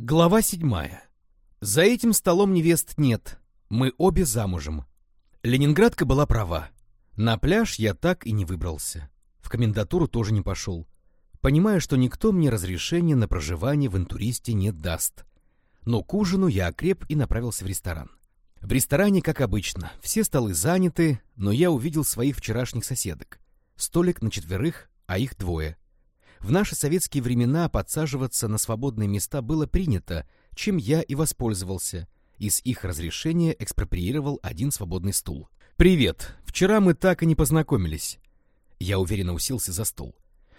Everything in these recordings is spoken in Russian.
Глава седьмая. За этим столом невест нет. Мы обе замужем. Ленинградка была права. На пляж я так и не выбрался. В комендатуру тоже не пошел. Понимая, что никто мне разрешения на проживание в интуристе не даст. Но к ужину я окреп и направился в ресторан. В ресторане, как обычно, все столы заняты, но я увидел своих вчерашних соседок. Столик на четверых, а их двое — в наши советские времена подсаживаться на свободные места было принято, чем я и воспользовался, и с их разрешения экспроприировал один свободный стул. «Привет! Вчера мы так и не познакомились». Я уверенно уселся за стол.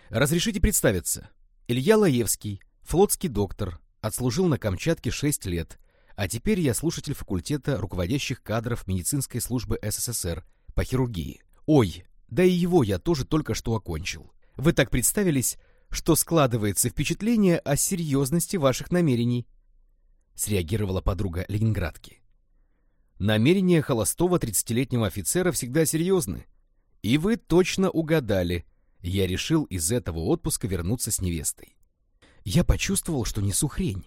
«Разрешите представиться. Илья Лаевский, флотский доктор, отслужил на Камчатке 6 лет, а теперь я слушатель факультета руководящих кадров медицинской службы СССР по хирургии. Ой, да и его я тоже только что окончил. Вы так представились, что складывается впечатление о серьезности ваших намерений, среагировала подруга Ленинградки. Намерения холостого тридцатилетнего офицера всегда серьезны. И вы точно угадали. Я решил из этого отпуска вернуться с невестой. Я почувствовал, что несу хрень.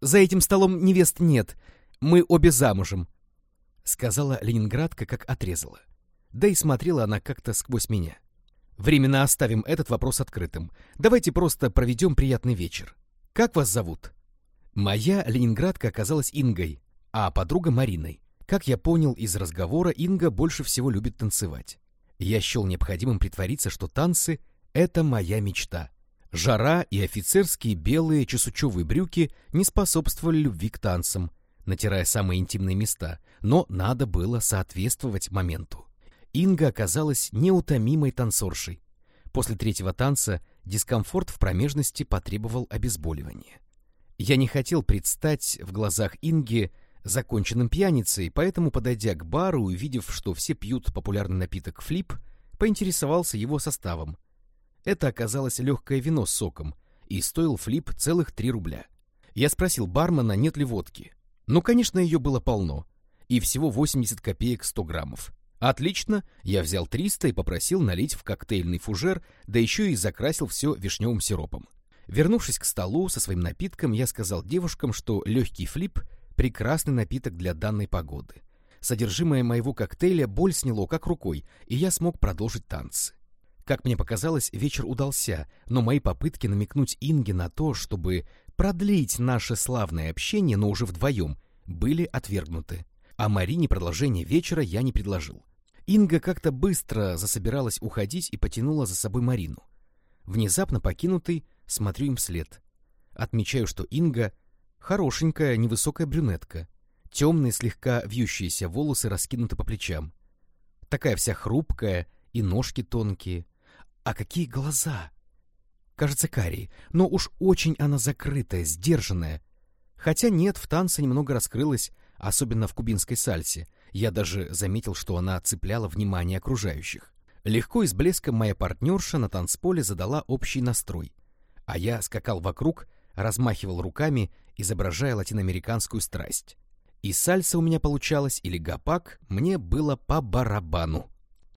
За этим столом невест нет. Мы обе замужем, сказала Ленинградка, как отрезала. Да и смотрела она как-то сквозь меня. Временно оставим этот вопрос открытым. Давайте просто проведем приятный вечер. Как вас зовут? Моя ленинградка оказалась Ингой, а подруга Мариной. Как я понял из разговора, Инга больше всего любит танцевать. Я счел необходимым притвориться, что танцы — это моя мечта. Жара и офицерские белые чесучевые брюки не способствовали любви к танцам, натирая самые интимные места, но надо было соответствовать моменту. Инга оказалась неутомимой танцоршей. После третьего танца дискомфорт в промежности потребовал обезболивания. Я не хотел предстать в глазах Инги законченным пьяницей, поэтому, подойдя к бару увидев, что все пьют популярный напиток «Флип», поинтересовался его составом. Это оказалось легкое вино с соком, и стоил «Флип» целых три рубля. Я спросил бармена, нет ли водки. Ну, конечно, ее было полно, и всего 80 копеек 100 граммов. Отлично, я взял 300 и попросил налить в коктейльный фужер, да еще и закрасил все вишневым сиропом. Вернувшись к столу со своим напитком, я сказал девушкам, что легкий флип — прекрасный напиток для данной погоды. Содержимое моего коктейля боль сняло как рукой, и я смог продолжить танцы. Как мне показалось, вечер удался, но мои попытки намекнуть Инге на то, чтобы продлить наше славное общение, но уже вдвоем, были отвергнуты. А Марине продолжение вечера я не предложил. Инга как-то быстро засобиралась уходить и потянула за собой Марину. Внезапно покинутый, смотрю им вслед. Отмечаю, что Инга — хорошенькая, невысокая брюнетка. Темные, слегка вьющиеся волосы раскинуты по плечам. Такая вся хрупкая, и ножки тонкие. А какие глаза! Кажется, карие, но уж очень она закрытая, сдержанная. Хотя нет, в танце немного раскрылась, особенно в кубинской сальсе, я даже заметил, что она цепляла внимание окружающих. Легко и с блеском моя партнерша на танцполе задала общий настрой, а я скакал вокруг, размахивал руками, изображая латиноамериканскую страсть. И сальса у меня получалась, или гопак, мне было по барабану.